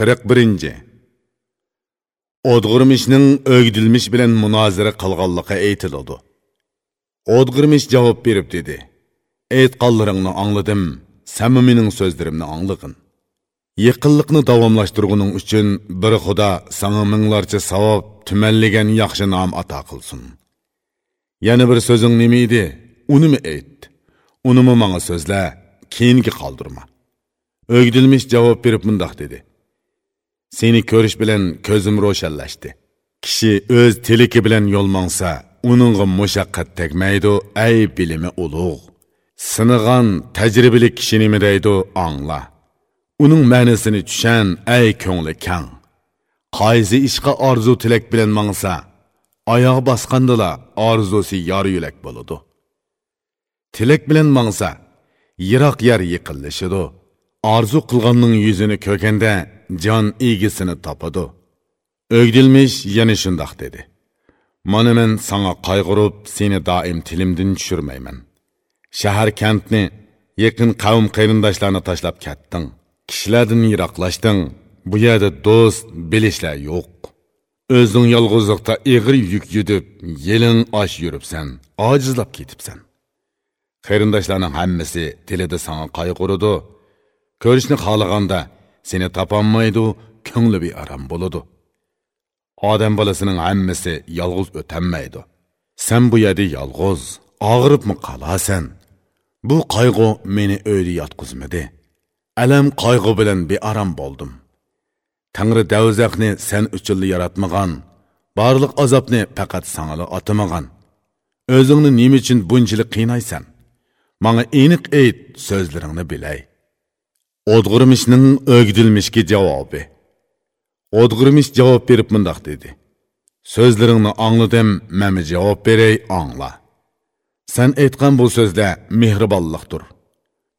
41. Odg'irmishning o'gdilmish bilan munozara qilganligi aytiladi. Odg'irmish javob berib dedi: "Aytqanlaringni angladim, sen mening so'zlarimni anglagin. Yaqinlikni davomlashtirguning uchun bir Xudo sana minglarcha savob tumanlagan yaxshi nom ato qilsin." Yana bir so'zing nima edi? Unimi ayt. Unimi manga so'zla, keyingi qoldirma. O'gdilmish javob berib mundoq dedi: Seni ko'rish bilan ko'zim ro'shanlashdi. Kishi o'z tiliki bilan yo'l mangsa, uningga mushaqqat tegmaydi, ay bilimi ulug'. Sinigan tajribali kishi nima deydi, angla. Uning ma'nosini tushan, ay ko'ngli kang. Qaysi ishqa orzu tilak bilan mangsa, oyoq bosqandila orzusi yor yulak bo'ladi. Tilak bilan mangsa, yiroq yer yiqilishidi. orzu qilganning yuzini ko'rganda jon egisini topadi. O'gdilmish yana shundoq dedi. Mana men sanga qayg'urib, seni doim tilimdan tushirmayman. Shahar kantni yaqin qavm qarindoshlarni tashlab ketding. Kishilardan yiroqlashding. Bu yerda do'st, bilishlar yo'q. O'zing yolg'izlikda ig'ir yuk yudib yelin osh yuribsan, ojizlab ketibsan. Qarindoshlarning hammasi tilida sanga qayg'urudi Ko'rishni xohlaganda seni topolmaydi, ko'ngli bearam bo'ladi. Odam bolasining hammasi yolg'iz o'tanmaydi. Sen bu yerda yolg'iz, og'ribmi qolasan? Bu qayg'u meni o'yda yotqizmadi. Alam qayg'u bilan bearam bo'ldim. Tangri davzaqni sen uchun yaratmagan, barliq azobni faqat sangala atamagan. O'zingni nima uchun bunchalik qiynaysan? Manga aniq ayt, so'zlaringni bilay. Odg'urmishning o'gdilmishga javobi. Odg'urmish javob berib mundoq dedi. So'zlaringni angladim, men javob beray, angla. Sen aytgan bu so'zda mehribonlikdir.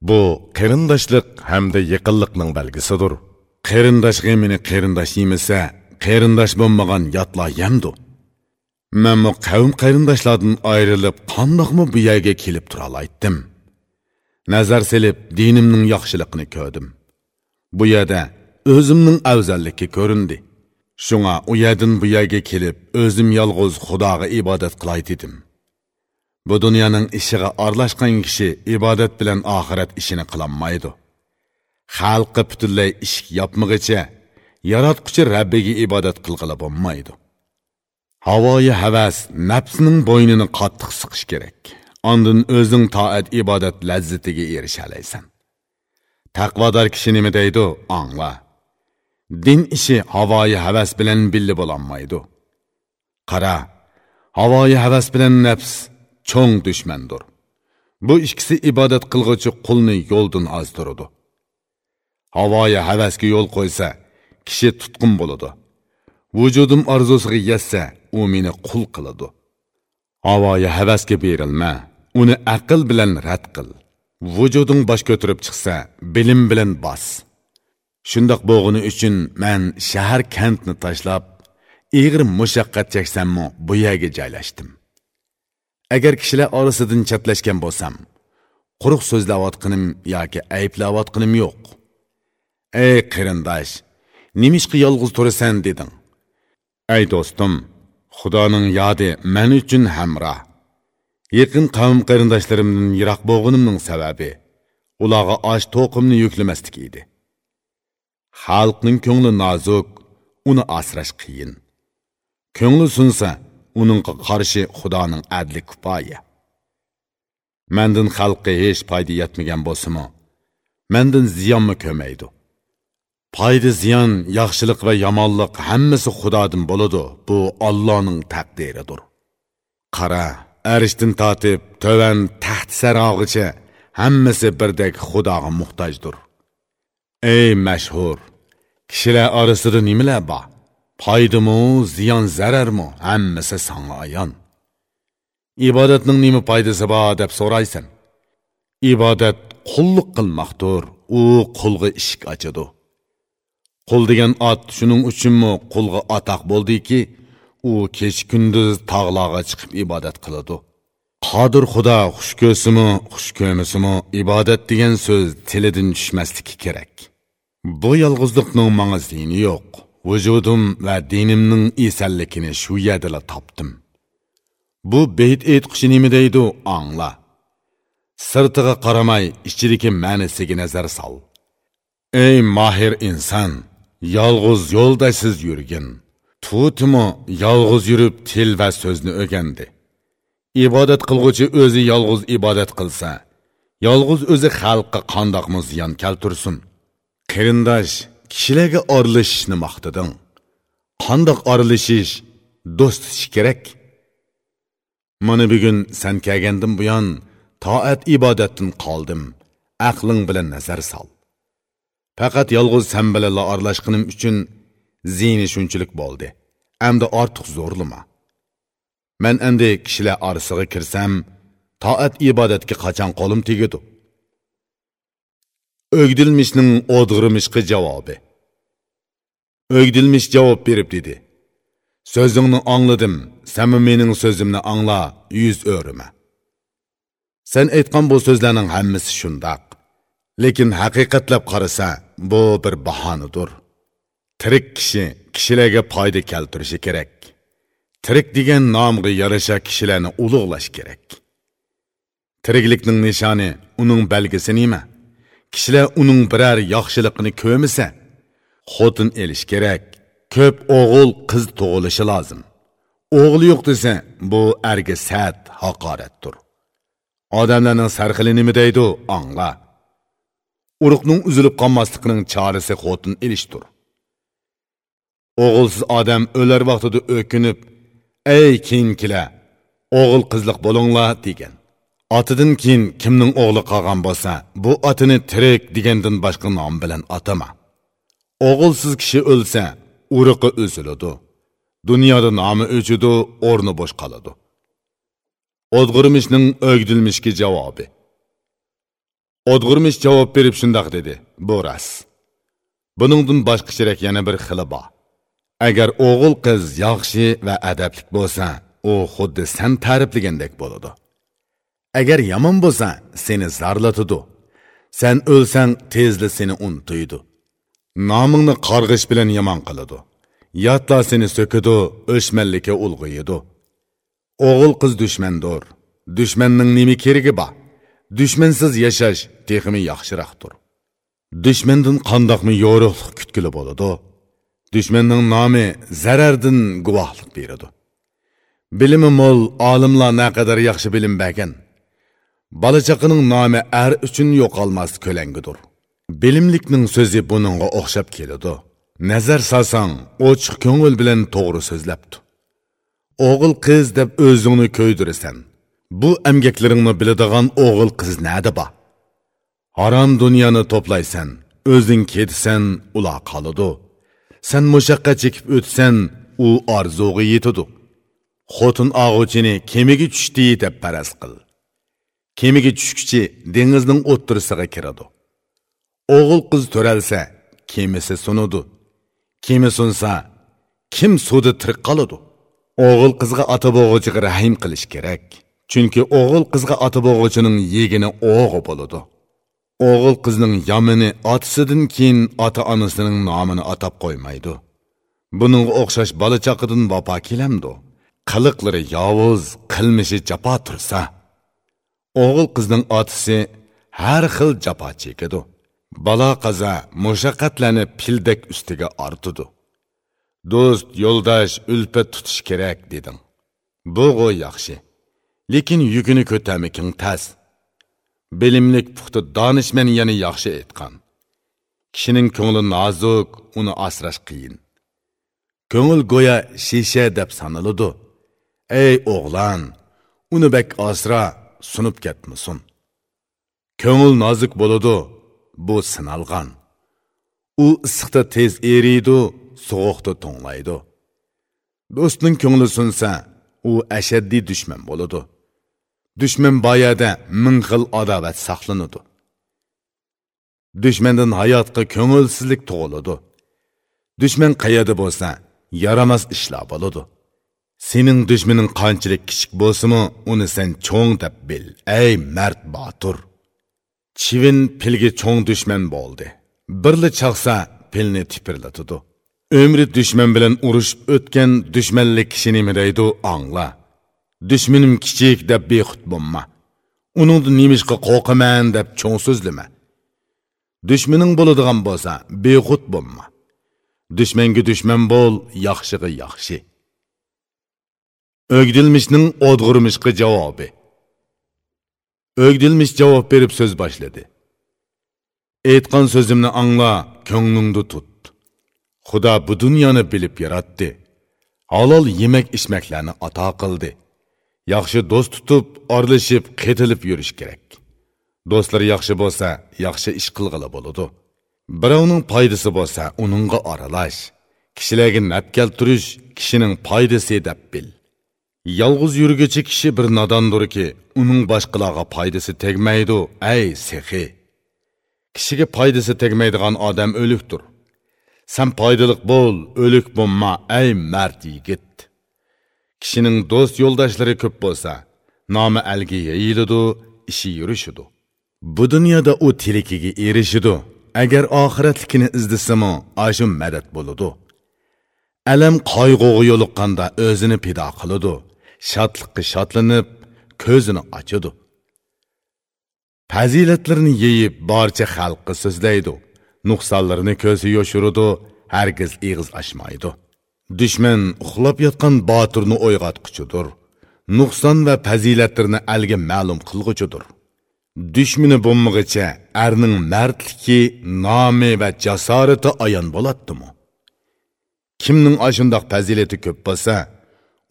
Bu qarindoshlik hamda yaqinlikning belgisidir. Qarindosh g'imini qarindosh yemasa, qarindosh bo'lmagan yotlar yemdi. Men bu qavm qarindoshlardan ayrilib, qandoqmi bu yerga kelib tura olaydim? Nazar selib dinimning yaxshiligini ko'rdim. Bu yerda o'zimning afzalligi ko'rindi. Shunga u yerdan bu yerga kelib, o'zim yolg'iz Xudoga ibodat qilay dedim. Bu dunyoning ishiga aralashgan kishi ibodat bilan oxirat ishini qilolmaydi. Xalqqa butunlay ish yapmag'icha yaratquchi Rabbiga ibodat qilg'ila bo'lmaydi. Havoyi havas nafsning bo'ynini qattiq siqish kerak. Ondan o'zing toat ibodat lazzatiga erishalaysan. Taqvodor kishi nima deydi? Angla. Din ishi havoyi havas bilan billi bo'lolmaydi. Qara, havoyi havas bilan nafs cho'ng dushmandir. Bu ikkisi ibodat qilg'uvchi qulni yo'ldan ozdiradi. Havoyi havasga yo'l qo'ysa, kishi tutqun bo'ladi. Vujudim orzusiga yetsa, u meni qul qiladi. Havoyi havasga berilma, uni aql bilan rad qil. Vujuding bosh ko'tarib chiqsa, bilim bilan bos. Shundoq bo'g'ini uchun men shahar kentni tashlab, ig'ir mushaqqat cheksammi, bu yerga joylashdim. Agar kishilar orasidan chatlashgan bo'lsam, quruq so'zlayotganim yoki ayblayotganim yo'q. Ey qarindosh, nimishqa yolg'iz turasan deding. Ey do'stim, Xudoning yodi men uchun hamra. Yaqin qavm qarindoshlarimdan yiroq bo'lganimning sababi ularga osh to'qimni yuklamaslik edi. Xalqning ko'ngli nozuk, uni asrash qiyin. Ko'ngli sunsa, uningga qarshi Xudoning adli kifoya. Mendan xalqqa hech foyda yetmagan bo'lsa-mu, mendan ziyonmi ko'maydi. Payda ziyon, yaxshilik va yomonlik hammasi Xudodan bo'ladi. Bu Allohning taqdiridir. Qara, arishdan tortib, tovan taxt sarog'icha hammasi birdek Xudoga muhtojdir. Ey mashhur, kishilar orasida nimalar bor? Foydami, ziyon, zararmi? Hammasi senga ayon. Ibodatning nima foydasi bor deb so'raysan. Ibodat qulluq qilmoqdir. U qulga ishik ochadi. Qul degan ot shuning uchunmi qulga atoq bo'ldiki, u kech kunduz tog'larga chiqib ibodat qiladi. Qodir Xudo xush ko'rsimi, xush ko'rmasimi, ibodat degan so'z tilidan tushmasligi kerak. bu yolg'izlikning manga ziyni yo'q vujudim va dinimning esalligini shu yerdala topdim bu beyt aytqishi nima deydi angla sirtiga qaramay ichidagi ma'nisiga nazar sol ey mahir inson yolg'iz yo'lda siz yurgin. Tutimi yolg'iz yurib til va so'zni o'gandi ibodat qilg'uchi o'zi yolg'iz ibodat qilsa yolg'iz o'zi xalqqa qandoqmi ziyon keltursin qarindosh kishilarga orlashishni maqtading qandoq oralashish do'st tutish kerak? Mana bugun san kelgandan buyon toat ibodatdan qoldim. Aqling bilan nazar sol. Faqat yolg'iz san bilan aralashqinim uchun ziyni shunchalik bo'ldi. Amdi ortiq zo'rlama man endi kishilar orasiga kirsam toat ibodatga qachon qo'lim tegadi? O'gdilmishning o'dg'irmishqi javobi. O'gdilmish javob berib dedi. So'zingni angladim sen mening so'zimni angla yuz o'rima. Sen aytgan bu so'zlarning hammasi shundoq lekin haqiqatlab qarasa bu bir bahonadir. Tirik kishi kishilarga foyda keltirishi kerak. Tirik degan nomga yarasha kishilarni ulug'lash kerak. Tiriklikning nishoni uning belgisi nima? Kishilar uning biror yaxshiligini ko'misa xotin elish kerak. Ko'p o'g'il qiz tug'ilishi lozim. O'g'li yo'q desa bu arga sat haqoratdir. Odamlarning sarxili nima deydi angla urug'ning uzilib qolmasligining chorasi xotin ilishdir o'g'ilsiz odam o'lar vaqtida o'kinib ey keyinkilar o'g'il qizliq bo'linglar degan. Otidan keyin kimning o'g'li qolgan bo'lsa bu otini tirik degandan boshqa nom bilan atama o'g'ilsiz kishi o'lsa urug'i uziladi. Dunyoda nomi o'chidi o'rni bo'sh qoladi o'dg'irmishning o'gdilmishga javobi. O'dg'irmish javob berib shundoq dedi. Bu rost buningdan boshqa shirak yana bir xili bor. Agar o'g'il qiz yaxshi va adablik bo'lsa u xuddi san ta'riflagandek bo'ladi. Agar yomon bo'lsa seni zarlatadi sen o'lsang tezli seni unutuydi nomingni qarg'ish bilan yomon qiladi. Yotla seni so'kidi o'shmanlikka ulg'iydi. o'g'il qiz dushmandir. Dushmanning nima keragi bor? Dushmansiz yashash texmi yaxshiroqdir dushmandan qandoqmi yo'riqlik kutgili bo'ladi dushmanning nomi zarardan guvohlik beradi. Bilimi mo'l olimlar naqadar yaxshi bilim bergan. Bola chaqaning nomi ar uchun yo'qolmas ko'langidir. Bilimlikning so'zi buningga o'xshab keladi nazar solsang ochiq ko'ngil bilan to'g'ri so'zlabdi. O'g'il qiz deb o'zingni ko'ydirasan. Bu amgaklaringni biladigan o'g'il qiz nada ba? Haram dunyoni to'playsan o'zing ketsan ula qoladi sen mushaqqat chekib o'tsan u arzuğu yetadi xotin og'uchini kemiga tushdi deb paras qil kemiga tushguchi dengizning o'ttirisiga kiradu. o'g'il qiz to'ralsa kemisi sunudu. kemi sunsa kim sudu tirik qoladi o'g'il qizga ata bo'g'uchiga rahim qilish kerak chunki o'g'il qizga ota bo'g'uchining yegini o'g'i bo'ladi. O'g'il qizning yomini otasidan keyin ota onasining nomini atab qo'ymaydi. Buningga o'xshash bola chaqidan vafo kelamdi. Qiliqlari yovuz qilmishi jafo tursa. O'g'il qizning otasi har xil jafo chekadi. Balo qaza mushaqqatlarni pildek ustiga ortidi do'st yo'ldosh ulpat tutish kerak deding bu g'oy yaxshi. Lekin yukini ko'tarmiking tas. Bilimlik puxta donishman yana yaxshi aytgan. Kishining ko'ngli nozuk uni asrash qiyin. Ko'ngil go'ya shisha deb sanaladi. Ey o'g'lon uni bak asra sunib ketmasin. Ko'ngil nozik bo'ladi bu sinalgan. U issiqda tez eriydi sovuqda to'nglaydi. Do'stning ko'ngli sunsa u ashaddiy dushman bo'ladi. Dushman bayədə min xil adovat saxlanıdı. dushmandan hayotga ko'ngilsizlik tug'iladi. Dushman qayada bo'lsa yaramas ishlar bo'ladi sening düşmənin qanchalik kichik bo'lsimi uni sen cho'ng deb bil ey mərd batur. chivin pilgi cho'ng dushman bo'ldi. Birli chaqsa pilni tipirlatidi umri dushman bilan urushib o'tgan dushmanlik kishi nima deydi angla. Dushmanim kichik deb bexud bo'lma. Uningdan nemishqa qo'rqaman deb cho'ng so'zlama. Dushmining bo'ladigan bo'lsa bexud bo'lma. Dushmanga dushman bo'l yaxshig'i yaxshi. O'gdilmishning o'dg'irmishqa javobi. O'gdilmish javob berib so'z boshladi. Aytgan so'zimni angla ko'nglingda tut. Xudo bu dunyoni bilib yaratdi. Halol yemak ichmaklarni ato qildi. Yaxshi do'st tutib orlashib qetilib yurish kerak. Do'stlar yaxshi bo'lsa yaxshi ish qilg'ili bo'ladi birovning foydasi bo'lsa uningga aralash kishilarga naf keltirish kishining foydasi deb bil. Yolg'iz yurguchi kishi bir nodondurki uning boshqalarga foydasi tegmaydi ay sehi. Kishiga foydasi tegmaydigan odam o'likdir. San foydaliq bo'l o'lik bo'lma ay mard yigit. Kishining do'st yo'ldoshlari ko'p bo'lsa nomi algi yeyiladi ishi yurishidu bu dunyoda u tilikiga erishidu agar oxiratlikini izdasimi ashu madad bo'ladi. Alam qayg'uga yo'liqqanda o'zini pido qiladi. Shodliqqa shodlanib ko'zini ochadi. Fazilatlarni yeyib barcha xalqqa so'zlaydi. Nuqsonlarini ko'zi yoshirudi hargiz ig'iz ochmaydi dushman uxlab yotgan botirni uyg'otquchidir nuqson va fazilatlarni alga ma'lum qilg'uchidir. Dushmani bo'lmag'icha arning mardligi nomi va jasorati ayon bo'ladimi? Kimning ashundoq fazilati ko'p bo'lsa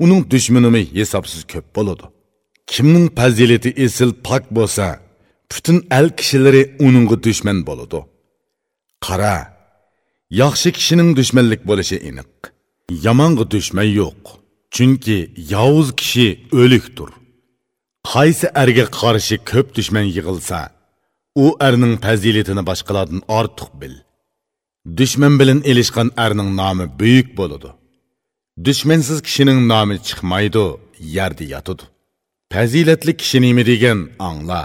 uning dushmanimi hisobsiz ko'p bo'ladi. Kimning fazilati esil pok bo'lsa butun al kishilari uningga dushman bo'ladi. Qara yaxshi kishining dushmanlik bo'lishi aniq. Yomonga dushman yo'q chunki yovuz kishi o'likdir qaysi erga qarshi ko'p dushman yig'ilsa u erning fazilatini boshqalardan ortiq bil. Dushman bilan elishgan erning nomi buyuk bo'ladi. Dushmansiz kishining nomi chiqmaydi yerda yotadi. Fazilatli kishi nima degan angla.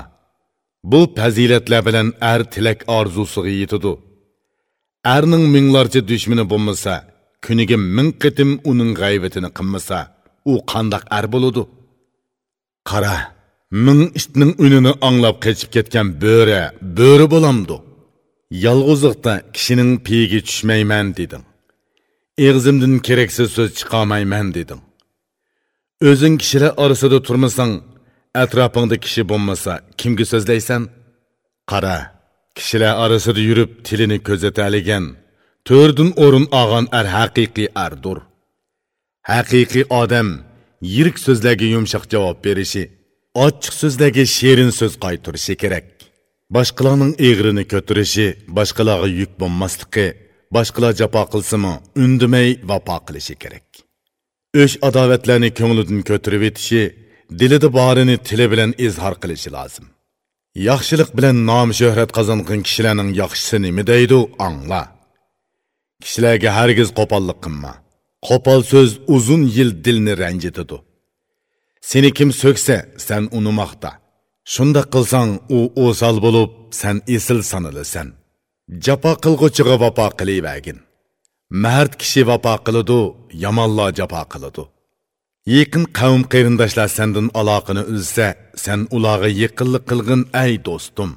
Bu fazilatlar bilan er tilak orzusiga yetadi. Erning minglarcha dushmani bo'lmasa kuniga ming qitim uning g'aybatini qilmasa u qandoq er bo'ladi qara ming itning unini anglab qechib ketgan bo'ri bo'ri bo'lamdi yolg'izliqda kishining piyiga tushmayman deding eg'zimdan keraksiz so'z chiqolmayman deding o'zing kishilar orasida turmasang atrofingda kishi bo'lmasa kimga so'zlaysan qara kishilar orasida yurib tilini ko'zataligan to'rdin o'rin olgan ar haqiqiy ardur. Haqiqiy odam yirik so'zlarga yumshoq javob berishi ochiq so'zlarga sherin so'z qaytirishi kerak. Boshqalarning egrini ko'tirishi boshqalarga yuk bo'lmasligi boshqalar jafo qilsimi undimay vafo qilishi kerak. O'sh adovatlarni ko'nglidan ko'tirib etishi dilida borini tili bilan izhor qilishi lozim. Yaxshilik bilan nom shuhrat qozongan kishilarning yaxshisi nima deydi angla kishilarga hargiz qo'pollik qilma. Qo'pol so'z uzun yil dilni ranjitadi. Seni kim so'ksa sen uni maqta shunda qilsang u o'sal bo'lib sen esil sanilasan jafo qilg'uchiga vafo qilavagin mard kishi vafo qiladi yomonlar jafo qiladi. Yaqin qavm qarindoshlar sendan aloqani uzsa sen ularga yaqinlik qilgin ay do'stim.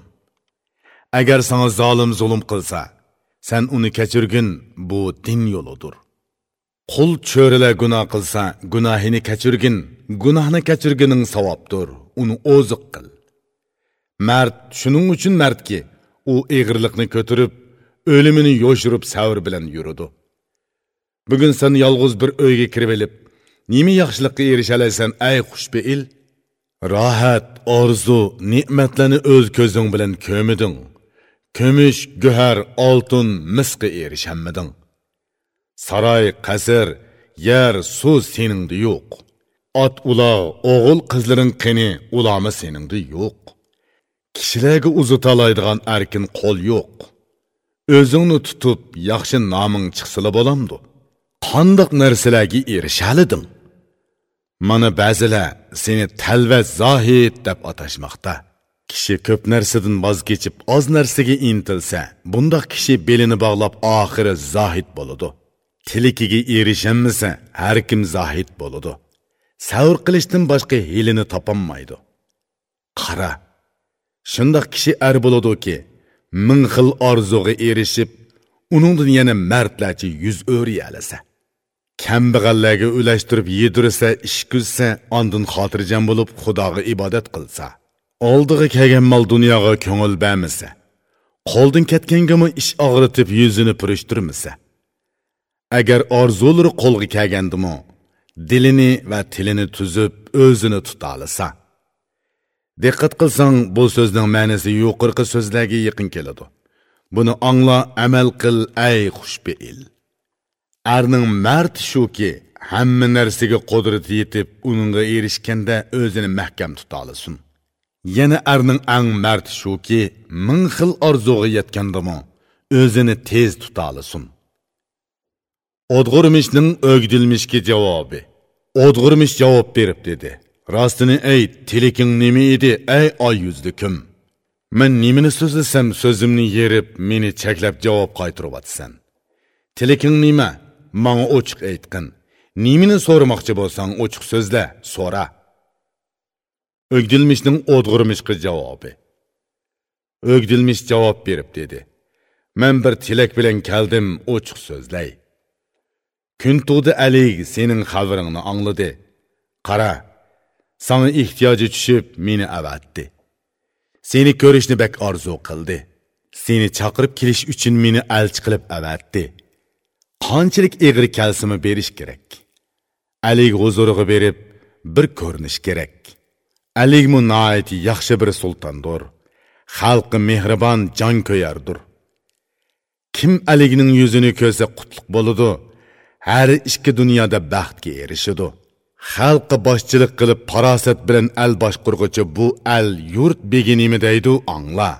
Agar sana zolim zulm qilsa sen uni kechirgin bu din yo'lidir qul cho'rilar gunoh qilsa gunohini kechirgin. Gunohni kechirgining savobdir. Uni o'zi qil. Mard shuning uchun mardki u eg'irlikni ko'tirib o'limini yo'shirib savr bilan yuridi bugun sen yolg'iz bir uyga kirib olib nima yaxshilikqa erishalaysan ay xushbeil? Rohat orzu ne'matlarni o'z ko'zing bilan ko'miding. Kumush guhar oltin misqa erishammiding saroy qasr yer suv seningda yo'q. Ot uloq o'g'il qizlaring qini ulami seningda yo'q. Kishilarga uzatalaydigan erkin qo'l yo'q. O'zingni tutib yaxshi noming chiqsila bo'lamdi. Qandoq narsalarga erishaliding mana ba'zilar seni talva zohid deb atashmoqda. Kishi ko'p narsadan voz kechib oz narsaga intilsa bundoq kishi belini bog'lab oxiri zohid bo'ladi. Tilikiga erishanmasa har kim zohid bo'ladi. Savr qilishdan boshqa hilini topolmaydi. Qara shundoq kishi ar bo'ladiki ming xil orzuga erishib uningdan yana mardlarcha yuz o'ri alasa. Kambag'allarga ulashtirib yedirsa ish kuzsa ondin xotirjam bo'lib xudoga ibodat qilsa. Oldiga kelgan mol dunyoga ko'ngil bermasa qo'ldan ketgangami ish og'ritib yuzini purishtirmasa agar orzulari qo'lga kelgandimi dilini va tilini tuzib o'zini tutolasa diqqat qilsang bu so'zning ma'nosi yuqorqi so'zlarga yaqin keladi. Buni angla amal qil ay xushbeil arning mard shuki, hamma narsaga qudrati yetib, uningga erishganda o'zini mahkam tutalısın. Yana arning ang mərd shuki, ming xil orzuga yetgandimi, o'zini tez tutalısın. Odg'urmishning o'gdilmishga javobi. Odg'urmish javob berib dedi. Rostini ayt, tiliking nima edi, ey oy yuzli kim? Men nimani so'zlasam, so'zimni yerib, meni cheklab javob qaytiryapsan. Tiliking nima? manga ochiq aytgin nimani so'ramoqchi bo'lsang ochiq so'zla so'ra o'gdilmishning o'dg'irmishqi javobi. O'gdilmish javob berib dedi. Man bir tilak bilan keldim ochiq so'zlay. Kun tug'di alik sening xabaringni angladi. Qara sana ehtiyoji tushib meni avatdi. Seni ko'rishni bak orzu qildi. Seni chaqirib kelish uchun meni elchi qilib avatdi. Qanchalik egri kalsimi berish kerak? Alik huzuriga berib bir ko'rinish kerak. Alik mu noiti yaxshi bir sultondir xalqi mehribon jon ko'yardir kim aligning yuzini ko'rsa qutluq bo'ladi. Har ikki dunyoda baxtga erishidi xalqqa boshchilik qilib farosat bilan al boshqurg'uchi bu al yurt begi nima deydi angla.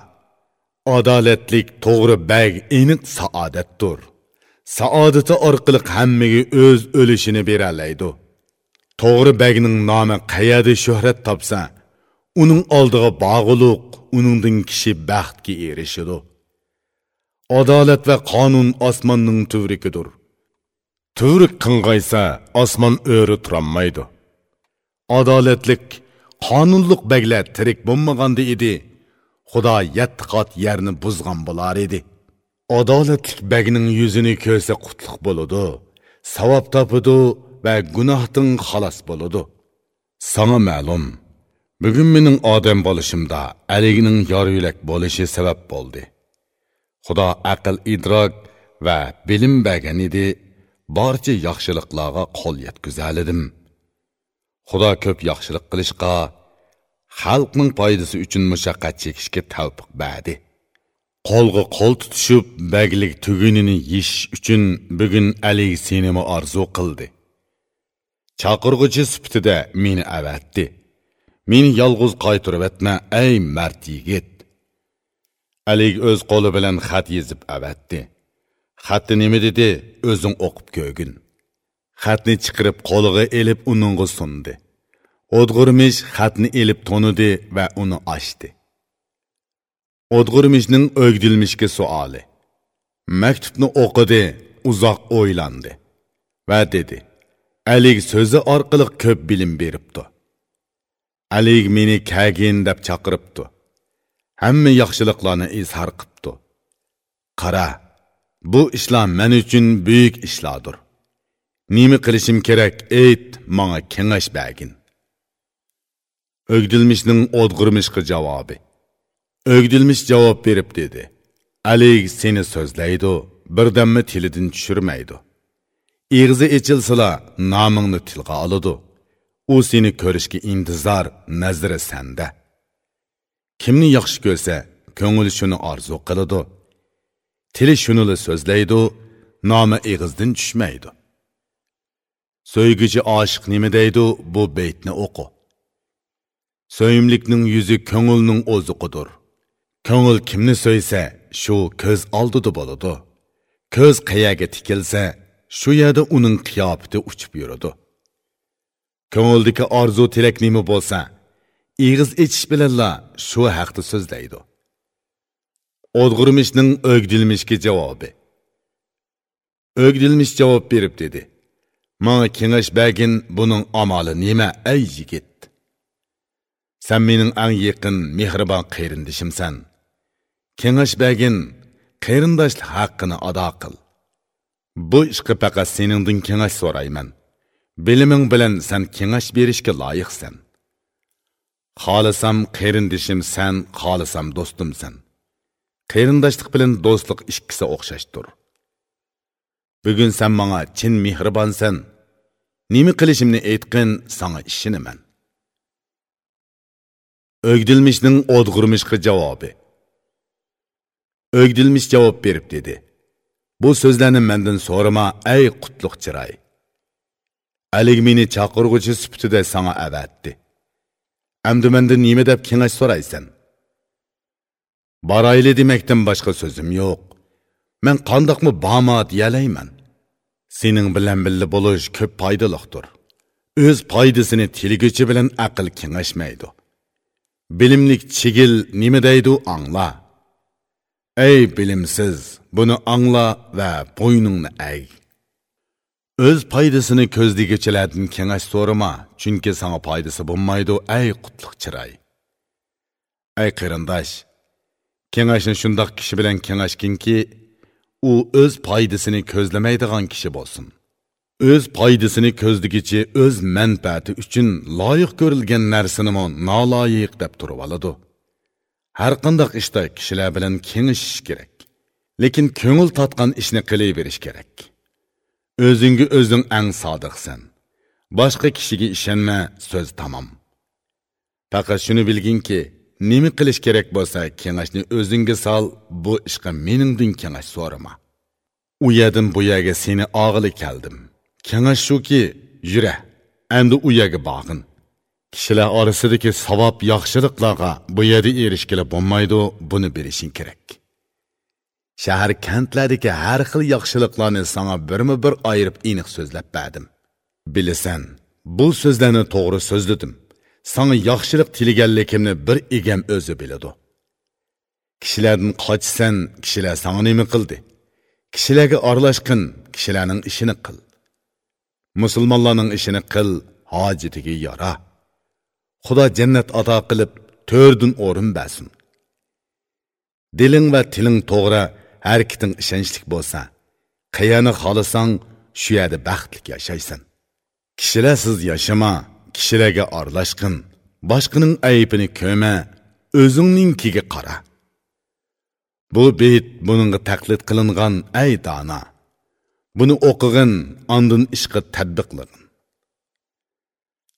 Adolatlik to'g'ri bag aniq saodatdir. Saodati orqali hammaga o'z o'lishini beralaydi. To'g'ri bagning nomi qayerda shuhrat topsa uning oldiga bog'liq uningdan kishi baxtga erishidi adolat va qonun osmonning tuvrikidir. Tuvrik qing'aysa osmon o'ri turolmaydi adolatlik qonunliq baglar tirik bo'lmaganda edi. Xudo yetti qat yerni buzgan bo'lar edi. Adolatlik bagning yuzini ko'rsa qutliq bo'ludi savob topidi va gunohdin xalos bo'ludi sana ma'lum bugun mening odam bo'lishimda aligning yor yurak bo'lishi sabab bo'ldi. Xudo aql idrok va bilim bergan edi barcha yaxshiliklarga qo'l yetkazalidim. Xudo ko'p yaxshilik qilishga xalqning foydasi uchun mushaqqat chekishga tavfiq berdi. Qo'lga qo'l tutishib baglik tugunini yeyish uchun bugun ali senimi orzu qildi. Chaqirg'uchi sifatida meni avatdi. Meni yolg'iz qaytirib etma ey mard yigit alik o'z qo'li bilan xat yezib avatdi xatni nima dedi o'zing o'qib ko'gin xatni chiqirib qo'liga elib uningga sundi o'dg'irmish xatni elib to'nidi va uni ochdi O'dg'irmishning o'gdilmishga suoli. Maktubni o'qidi, uzoq o'ylandi va dedi: "Alik so'zi orqali ko'p bilim beribdi. Алиг мені кәген деп чақырыпты. Әмі яқшылықланы изхар қыпты. Қара, бұл ішлам мән үшін бүйік ішладыр. Немі қылышым керек, әйт, маңа кеңеш бәгін. Өгділмішнің одғырмышқы жауабы. Өгділміш жауап беріп деді. Алиг сені сөзлейді, бірдәмі тілідін түшірмейді. Иғзі ечілсіла намыңны тілға алыды. U seni ko'rishga intizor nazri sanda kimni yaxshi ko'rsa ko'ngli shuni orzu qiladi tili shunili so'zlaydi nomi ig'izdan tushmaydi so'yguchi oshiq nima deydi bu beytni o'qi so'yimlikning yuzi ko'ngilning o'ziqidir ko'ngil kimni so'ysa shu ko'z oldida bo'ladi ko'z qayaga tikilsa shu yerda uning qiyofati uchib yuradi ko'ngildagi orzu tilak nima bo'lsa ig'iz ichish bilanla shu haqda so'zlaydi. O'dg'irmishning o'gdilmishga javobi. O'gdilmish javob berib dedi. Manga kengash bergin buning amoli nima ey yigit? Sen mening ang yaqin mehribon qarindishimsan kengash bergin qarindoshlik haqqini ado qil. Bu ishga faqat seningdan kengash so'rayman. Biliming bilan sen kengash berishga loyiqsan. Xohlasam qarindishim san xohlasam do'stimsan. Qarindoshlik bilan do'stlik ikkisi o'xshashdir bugun sen manga chin mehribonsan. Nima qilishimni aytqin sanga ishinaman. O'gdilmishning o'dg'urmishqa javobi. O'gdilmish javob berib dedi. Bu so'zlarni mendan so'rama ey qutluq chiroy. Alik meni chaqirg'uchi sifatida sanga avatdi Әмді мәнді неме деп кеңеш so'raysan Барайлы демектен башқа сөзім yo'q Мен qandoqmi бама диялайман. Сенің bilan білі болуш көп пайдалықтыр. Өз пайдасыны тілгічі білән ақыл кеңешмейді. Bilimlik çigil nime deydi angla Ey bilimsiz, buni angla va bo'yningni eğ. Öz paydasını ko'zdigichilardan kengash so'rama, chunki sana foydasi bo'lmaydi, ey qutliq chiroy. Ey qarindosh, kengashni shundoq kishi bilan kengashginki, u o'z foydasini ko'zlamaydigan kishi bo'lsin. O'z foydasini ko'zdigichi o'z manfaati uchun loyiq ko'rilgan narsani mo noloyiq deb turib oladi. Har qanday ishda kishilar bilan kengashish kerak. Lekin ko'ngil tatgan ishni qilayverish kerak. Özüngü o'zing ən sodiqsan boshqa kishiga ishonma, so'z tamom. Faqat shuni bilginki nima qilish kerak bo'lsa, kengashni o'zingga sol, bu ishga meningdan kengash so'rama. U yerdan bu yerga seni og'ili keldim. Kengash shuki, yura, endi u yerga borgin. Kishilar orasidagi savob yaxshiliklarga bu yerda erishgili bo'lmaydi, buni berishing kerak. Shahar kentlardagi har xil yaxshiliklarni sanga birma bir ayirib aniq so'zlab berdim. Bilasan bu so'zlarni to'g'ri so'zladim. Sanga yaxshilik tilaganligimni bir egam o'zi biladi. Kishilardan qochsan kishilar sanga nima qildi? Kishilarga aralashqin kishilarning ishini qil. Musulmonlarning ishini qil hojitiga yora xudo jannat ato qilib to'rdin o'rin bersin. Diling va tiling to'g'ri harakating ishonchlik bo'lsa qayani xohlasang shu yerda baxtlik yashaysan. Kishilar siz yashama kishilarga orlashqin boshqaning aybini ko'ma o'zingninkiga qara. Bu bet buningga taqlid qilingan ay dona. Buni o'qig'in ondin ishqa tadbiqlig'in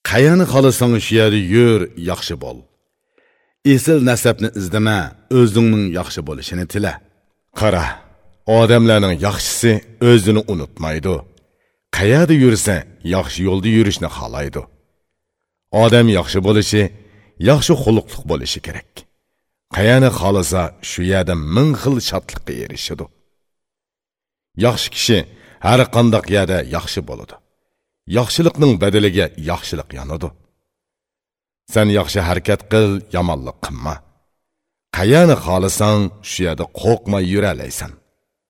qayani xohlasang shu yerda yur yaxshi bo'l. Esil nasabni izdama o'zingning yaxshi bo'lishini tila. Qara odamlarning yaxshisi o'zini unutmaydi. Qayerda yursa yaxshi yo'lda yurishni xohlaydi. Odam yaxshi bo'lishi yaxshi xulqliq bo'lishi kerak. Qayani xohlasa shu yerda ming xil shodlikqa erishadi. Yaxshi kishi har qandoq yerda yaxshi bo'ladi. Yaxshilikning badaliga yaxshilik yonadi. Sen yaxshi harakat qil yomonlik qilma. Qayani xohlasang shu yerda qo'rqmay yuralaysan.